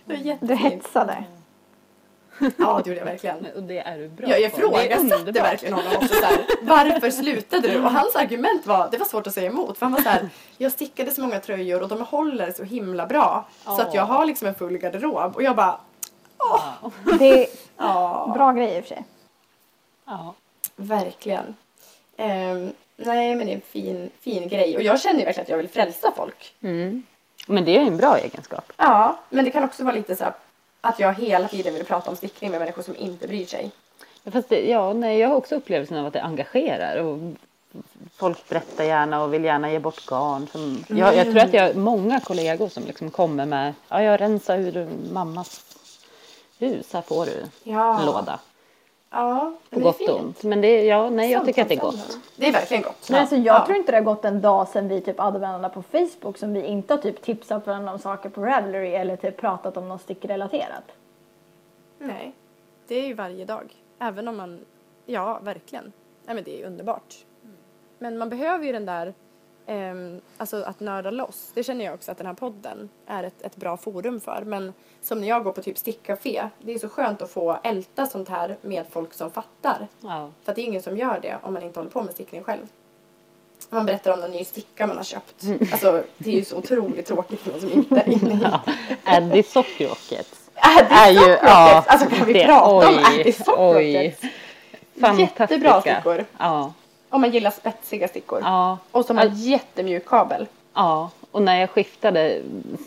Du jättefint. hetsade. Ja det gjorde jag verkligen. Och det är du bra Jag ifrågasatte underbart. verkligen honom också så här, varför slutade du? Och hans argument var, det var svårt att säga emot för han var så här, jag stickade så många tröjor och de håller så himla bra så att jag har liksom en full garderob och jag bara, Ja. Det är ja, bra grej i och för sig. Ja. verkligen. Ehm, nej men det är en fin, fin grej och jag känner ju verkligen att jag vill frälsa folk. Mm. Men det är en bra egenskap. Ja, men det kan också vara lite så här, att jag hela tiden vill prata om stickning med människor som inte bryr sig. Ja, det, ja, nej, jag har också upplevelsen av att det engagerar. Och folk berättar gärna och vill gärna ge bort garn. Som, jag, jag tror att jag har många kollegor som liksom kommer med, ja jag rensar ur mammas hus, här får du Ja. en låda. Ja, På men det är gott fint. och ont. Men det, ja, nej jag tycker att det är gott. Det är verkligen gott. Men alltså jag Ja. tror inte det har gått en dag sedan vi typ hade varandra på Facebook som vi inte har typ tipsat varandra om saker på Ravelry eller typ pratat om något stickrelaterat. Nej, det är ju varje dag. Även om man, ja verkligen. Nej men det är underbart. Men man behöver ju den där, ehm, alltså att nörda loss. Det känner jag också att den här podden är ett, ett bra forum för. Men som när jag går på typ stickcafé, det är så skönt att få älta sånt här med folk som fattar. Ja. För att det är ingen som gör det om man inte håller på med stickning själv. Man berättar om någon ny sticka man har köpt. Alltså det är ju så otroligt tråkigt för någon som inte är inne i Ja. Addy Sock Rockets. Addy är ju, ja. Alltså kan vi det- prata om oj, Addy Sock oj. Rockets? Fantastiska. Jättebra stickor. Ja. Om man gillar spetsiga stickor. Ja. Och som har jättemjuk kabel. Ja, och när jag skiftade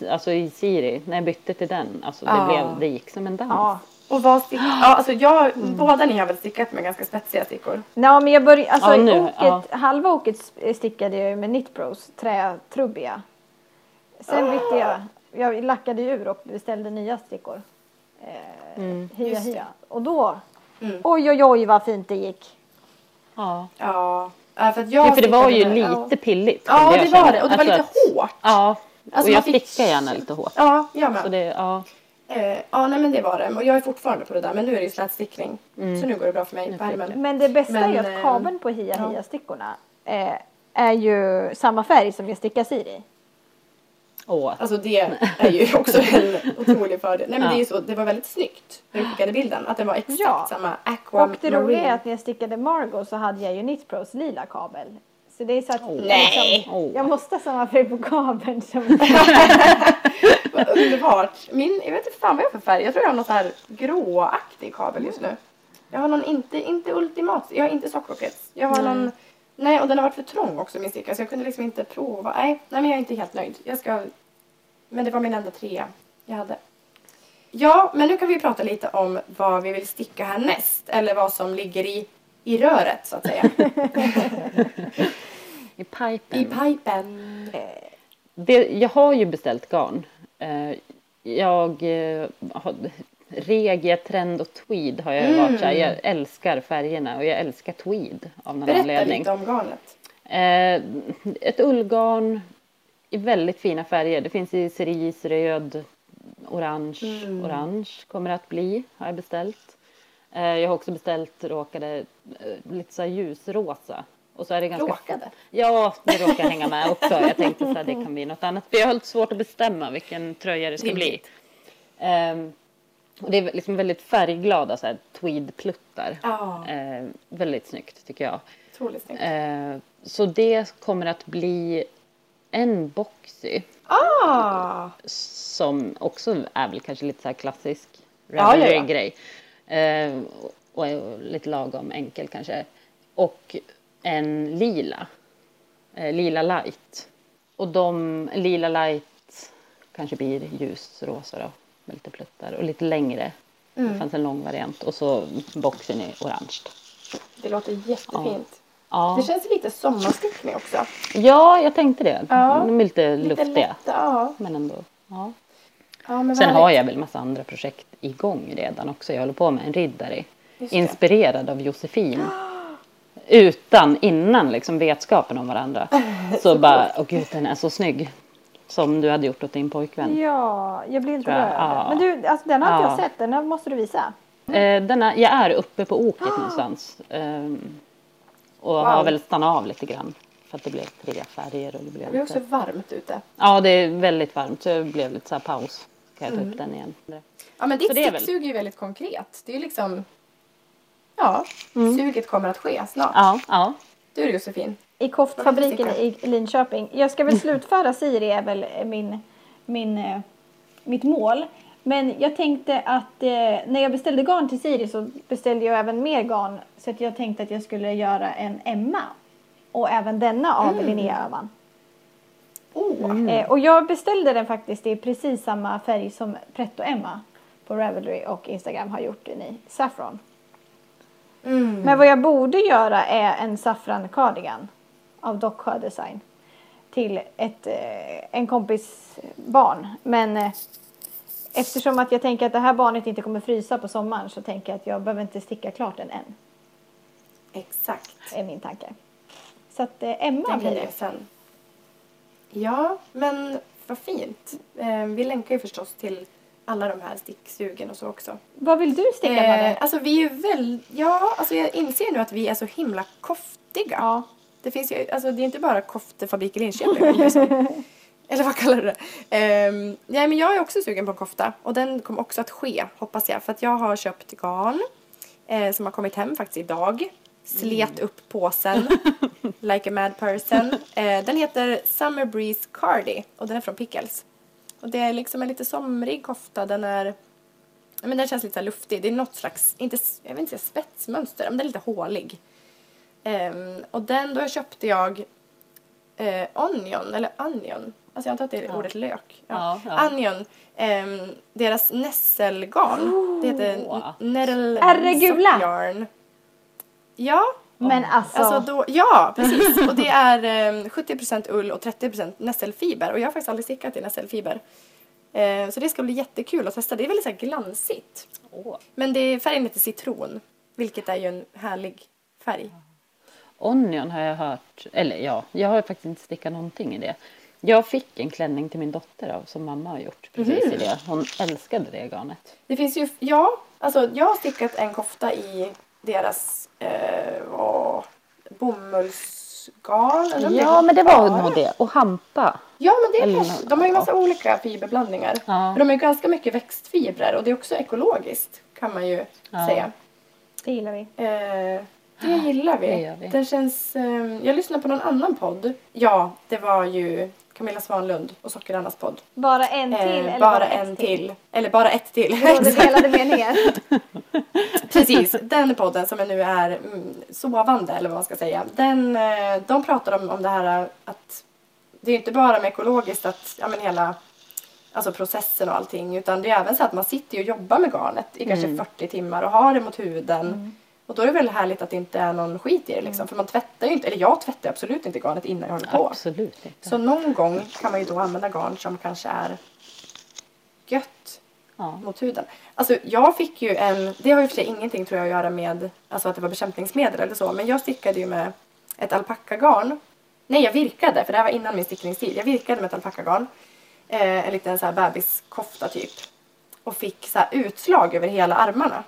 alltså i Siri, när jag bytte till den, alltså det, Ja. blev, det gick som en dans. Ja. Och vad stick... Ja, alltså jag, båda ni har väl stickat med ganska spetsiga stickor? Nej men jag började, alltså Ja, nu, oket, ja. halva oket stickade jag med Knitpros, trätrubbiga. Sen bytte jag, jag lackade ju ur och beställde nya stickor. Eh, Mm. hia hia. Och då, Mm. oj oj oj vad fint det gick. Ja. Ja. ja för, att jag Ja, för det var ju med- lite pilligt. Ja, det jag var det. Och det var Alltså lite att- hårt. Ja, Alltså, och jag fick- stickar gärna lite hårt. Ja, jag med. Så det, ja. Eh, ja, nej men det var det. Och jag är fortfarande på det där. Men nu är det ju slätstickning. Så nu går det bra för mig ärmen. Men det bästa är Men, att eh, kabeln på Hia ja. Hia stickorna eh, är ju samma färg som jag stickar Siri. Åh. Alltså det är ju också en otrolig fördel. Nej men Ja. det är ju så, det var väldigt snyggt när du skickade bilden. Att det var exakt Ja. samma aqua Och det roliga är att när jag stickade Margot så hade jag ju Knit Pros lila kabel. Så det är så att Nej. liksom, Åh. jag måste ha samma färg på kabeln som Vad underbart. Min, jag vet inte fan vad jag har för färg. Jag tror jag har någon så här gråaktig kabel just nu. Jag har någon inte, inte ultimat, jag har inte sockrockets. Jag har någon, nej och den har varit för trång också min sticka så jag kunde liksom inte prova. Nej, nej men jag är inte helt nöjd. Jag ska, men det var min enda trea jag hade. Ja, men nu kan vi prata lite om vad vi vill sticka härnäst. Eller vad som ligger i, i röret så att säga. I pipen. I pipen. Det, jag har ju beställt garn. Eh, Jag eh, har, regia, trend och tweed har jag varit så här. Jag älskar färgerna och jag älskar tweed av någon Berätta anledning. lite om garnet. Eh, ett ullgarn i väldigt fina färger. Det finns i cerise, röd, orange. Orange kommer det att bli, har jag beställt. Eh, jag har också beställt, råkade, eh, lite så här ljusrosa. Och så är det ganska Råkade? Ja, det råkar hänga med också. Jag tänkte så här, det kan bli något annat. Jag har lite svårt att bestämma vilken tröja det ska bli. Rimligt. Och det är liksom väldigt färgglada så här, tweedpluttar. Ja, Eh, väldigt snyggt tycker jag. otroligt snyggt. Eh, så det kommer att bli en boxy Ah! som också är väl kanske lite så här klassisk Ja, ja, ja. grej eh, och är lite lagom enkel kanske. Och en lila, eh, lila light. Och de lila light kanske blir ljusrosa då med lite pluttar och lite längre. Mm. Det fanns en lång variant och så boxen i orange. Det låter jättefint. Ja. Det känns lite sommarstickning också. ja, jag tänkte det. Ja. De är lite Lite luftiga. lätta, ja. Men ändå. Ja. ja men Sen har jag väl massa andra projekt igång redan också. Jag håller på med en riddare. Inspirerad av Josefin. Utan, innan liksom vetskapen om varandra. Så bara, åh gud den är så snygg. Som du hade gjort åt din pojkvän. Ja, jag blir jag. rörd. Ja. Men du, alltså, den har inte Ja. jag sett. Den måste du visa. Eh, denna, jag är uppe på oket någonstans. Ehm, och har väl stannat av lite grann. För att det blev tre färger och det blev Det är också lite... varmt ute. Ja, det är väldigt varmt så det blev lite så här paus. Kan jag ta upp den igen? Ja men ditt sticksug är ju väldigt konkret. Det är ju liksom... Ja, suget kommer att ske snart. Ja, ja. Du Josefin. I koftfabriken i Linköping. Jag ska väl slutföra Siri är väl min, min, eh, mitt mål. Men jag tänkte att eh, när jag beställde garn till Siri så beställde jag även mer garn. Så att jag tänkte att jag skulle göra en Emma. Och även denna av Linnea Öhman. Oh, Eh, och jag beställde den faktiskt i precis samma färg som Pretto Emma på Ravelry och Instagram har gjort den i Saffron. Mm. Men vad jag borde göra är en saffran cardigan av Doc Sjö Design till ett, eh, en kompis barn. Men eh, eftersom att jag tänker att det här barnet inte kommer frysa på sommaren så tänker jag att jag behöver inte sticka klart den än. Exakt. Är min tanke. Så att eh, Emma blir det. sen. Ja, men vad fint. Vi länkar ju förstås till alla de här sticksugen och så också. Vad vill du sticka med? Eh, alltså vi är väl... Ja, alltså jag inser nu att vi är så himla koftiga. Ja. Det finns ju, alltså det är inte bara koftefabrik i Linköping. liksom. Eller vad kallar du det? Um, nej men jag är också sugen på en kofta och den kommer också att ske hoppas jag. För att jag har köpt garn eh, som har kommit hem faktiskt idag. Slet upp påsen like a mad person. Eh, den heter Summer Breeze Cardi och den är från Pickles. Och det är liksom en lite somrig kofta. Den är Ja, men den känns lite luftig. Det är något slags, inte, jag vill inte säga spetsmönster, men den är lite hålig. Ehm, och den, då köpte jag eh, onion, eller onion. Alltså jag antar att det är ordet lök. Ja, ja. Onion. ehm, deras nässelgarn. det heter. Nettle Herregula! Sock Yarn. Ja, Men alltså, Alltså då, ja, precis. Och det är eh, 70% ull och 30% nässelfiber. Och jag har faktiskt aldrig stickat i nässelfiber. Eh, så det ska bli jättekul att testa. Det är väldigt så här glansigt. Åh. Men det är, färgen heter citron. Vilket är ju en härlig färg. Onion har jag hört, eller ja, jag har faktiskt inte stickat någonting i det. Jag fick en klänning till min dotter av, som mamma har gjort precis Mhm. i det. Hon älskade det garnet. Det finns ju, ja, alltså jag har stickat en kofta i deras eh, bomullsgarn. eller Ja, men det var Ja. nog det. Och hampa. Ja, men det är Eller kanske, de har ju massa ja. olika fiberblandningar. Ja. Men de har ju ganska mycket växtfibrer och det är också ekologiskt kan man ju Ja. säga. Det gillar vi. Eh, det gillar vi. det gör vi. Den känns, eh, jag lyssnade på någon annan podd. Ja, det var ju Camilla Svanlund och Sockerannas podd. Bara en till Eh, eller bara ett en till. Eller bara ett till. Det råder delade meningar. Precis, den podden som nu är mm, sovande eller vad man ska säga. Den, eh, de pratar om, om det här att det är inte bara med ekologiskt att ja, men hela alltså processen och allting utan det är även så att man sitter och jobbar med garnet i kanske 40 timmar och har det mot huden. Och då är det väl härligt att det inte är någon skit i det liksom. För man tvättar ju inte, eller jag tvättar absolut inte garnet innan jag håller på. Absolut inte. Så någon gång kan man ju då använda garn som kanske är gött Ja. mot huden. Alltså jag fick ju en, det har ju för sig ingenting tror jag att göra med alltså att det var bekämpningsmedel eller så, men jag stickade ju med ett alpackagarn. Nej, jag virkade, för det här var innan min stickningstid. Jag virkade med ett alpackagarn. Eh, en liten så här bebiskofta typ. Och fick så utslag över hela armarna.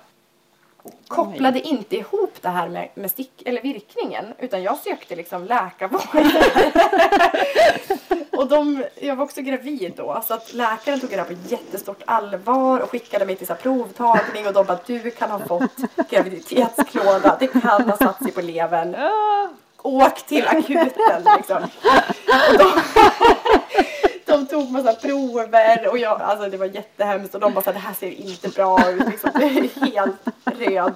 Kopplade inte ihop det här med, med stick, eller virkningen, utan jag sökte liksom läkarvård. Och de, jag var också gravid då så att läkaren tog det här på jättestort allvar och skickade mig till så provtagning och de bara du kan ha fått graviditetsklåda, det kan ha satt sig på levern. Åk till akuten liksom. Och de tog massa prover och jag, alltså det var jättehemskt och de bara så det här ser inte bra ut liksom. Helt röd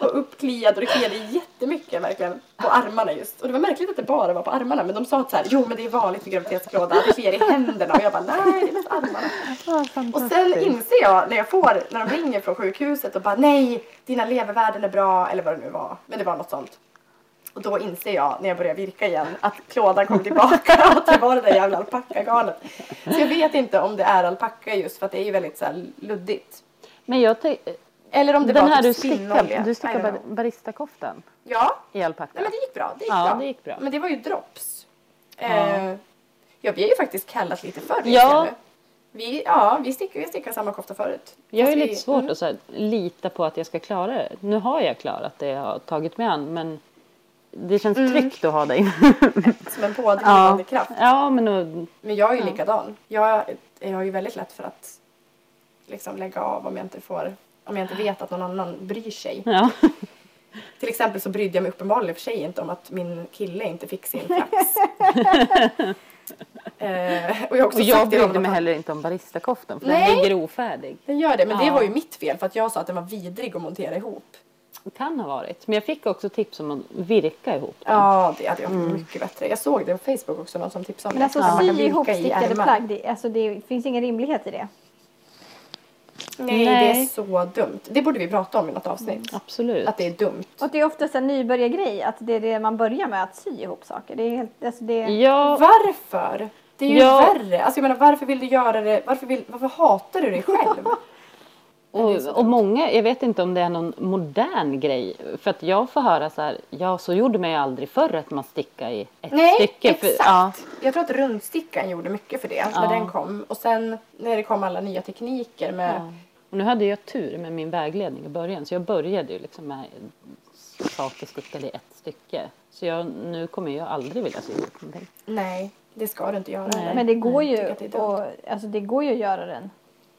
och uppkliad och det kliade jättemycket verkligen på armarna just. Och det var märkligt att det bara var på armarna men de sa att så här, jo men det är vanligt med graviditetsklåda, det kliar i händerna och jag bara nej det är mest armarna. Och sen inser jag när jag får, när de ringer från sjukhuset och bara nej dina levervärden är bra eller vad det nu var. Men det var något sånt. Och då inser jag när jag börjar virka igen att klådan kom tillbaka och att det var det där jävla alpackagarnet. Så jag vet inte om det är alpacka just för att det är ju väldigt så här luddigt. Men jag Eller om det den var här typ du stickade, du stickade bar- baristakoftan Ja, i alpacka. nej men det gick bra. Det gick, Ja, bra. det gick bra. Men det var ju drops. Eh, ja, vi har ju faktiskt kallat lite förr. Ja. Ja. Vi, ja, vi stickade, vi stickade samma kofta förut. Jag är Fast vi- lite svårt mm. att så här, lita på att jag ska klara det. Nu har jag klarat det jag har tagit mig an men det känns Mm. tryggt att ha dig. Som en pådrivande ja. kraft. ja, men nu, Men jag är ju likadan. Jag, jag har ju väldigt lätt för att liksom lägga av om jag inte får om jag inte vet att någon annan bryr sig. ja. Till exempel så brydde jag mig uppenbarligen för sig inte om att min kille inte fick sin flax. eh, och jag också Och jag brydde mig att heller inte om baristakoftan för Nej. den ligger ofärdig. den gör det. Men det Ja. var ju mitt fel för att jag sa att den var vidrig att montera ihop. Det kan ha varit. Men jag fick också tips om att virka ihop den. Ja, det hade jag gjort mycket bättre. Jag såg det på Facebook också, någon som tipsade om Men det. alltså Att man kan sy virka ihop i stickade ärmar. plagg, det, alltså det finns ingen rimlighet i det. Nej, Nej. det är så dumt. Det borde vi prata om i något avsnitt. Absolut. Att det är dumt. Och det är oftast en nybörjargrej att det är det man börjar med att sy ihop saker. Det är helt, alltså det, Ja, Varför? Det är ju Ja. värre. Alltså jag menar varför vill du göra det? Varför, vill, varför hatar du dig själv? och, och många, jag vet inte om det är någon modern grej. För att jag får höra så här, ja så gjorde man ju aldrig förr att man stickade i ett Nej, stycke. För, exakt. ja, Jag tror att rundstickan gjorde mycket för det när Ja. den kom. Och sen när det kom alla nya tekniker med Ja. Och nu hade jag tur med min vägledning i början så jag började ju liksom med saker stickade i ett stycke. Så jag, nu kommer jag aldrig vilja sy ihop någonting. nej, det ska du inte göra. Nej. men det går ju det och, alltså det går ju att göra den.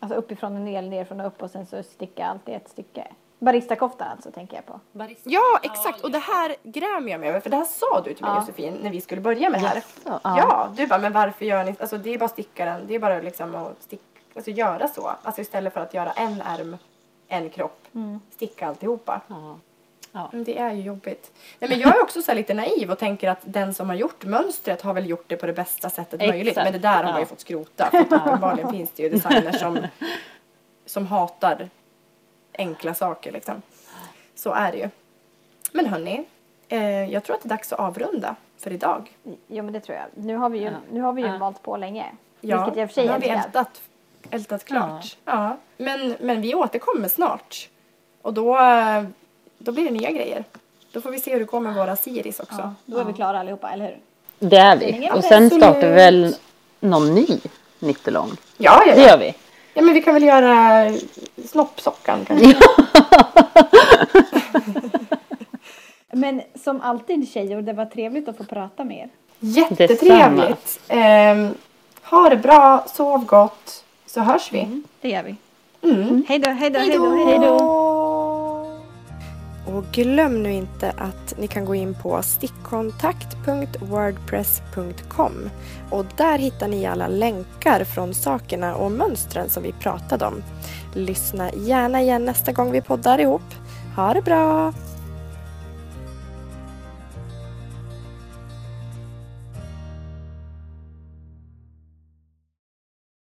Alltså uppifrån och ner, nerifrån och upp och sen så sticka allt i ett stycke. Baristakofta alltså tänker jag på. Ja, exakt. Och det här grämer jag mig över. För det här sa du till mig Ja. Josefin när vi skulle börja med det här. Ja. ja. du bara, men varför gör ni Alltså det är bara stickaren. Det är bara liksom att stick, alltså, göra så. Alltså istället för att göra en ärm, en kropp, sticka alltihopa. Ja. Ja. Men det är ju jobbigt. Nej, men jag är också så här lite naiv och tänker att den som har gjort mönstret har väl gjort det på det bästa sättet Exakt. möjligt. Men det där har man ju Ja. fått skrota. För uppenbarligen finns det ju designers som, som hatar enkla saker liksom. Så är det ju. Men hörni, eh, jag tror att det är dags att avrunda för idag. Jo men det tror jag. Nu har vi ju, Ja. nu har vi ju Ja. valt på länge. Ja, Vilket jag för sig nu har vi ältat, ältat klart. Ja. Men, men vi återkommer snart. Och då, eh, då blir det nya grejer. Då får vi se hur det går med våra Siris också. Ja, då är vi klara allihopa, eller hur? Det är vi. Och sen startar vi väl någon ny nittelång. Ja, ja, Det ja. gör vi. ja, men vi kan väl göra snoppsockan kanske. Men som alltid tjejor, det var trevligt att få prata med er. Jättetrevligt. Ehm, ha det bra, sov gott, så hörs vi. Det gör vi. Mm. Hej då, hej då! Hej då. Och glöm nu inte att ni kan gå in på stickkontakt.wordpress.com och där hittar ni alla länkar från sakerna och mönstren som vi pratade om. Lyssna gärna igen nästa gång vi poddar ihop. Ha det bra!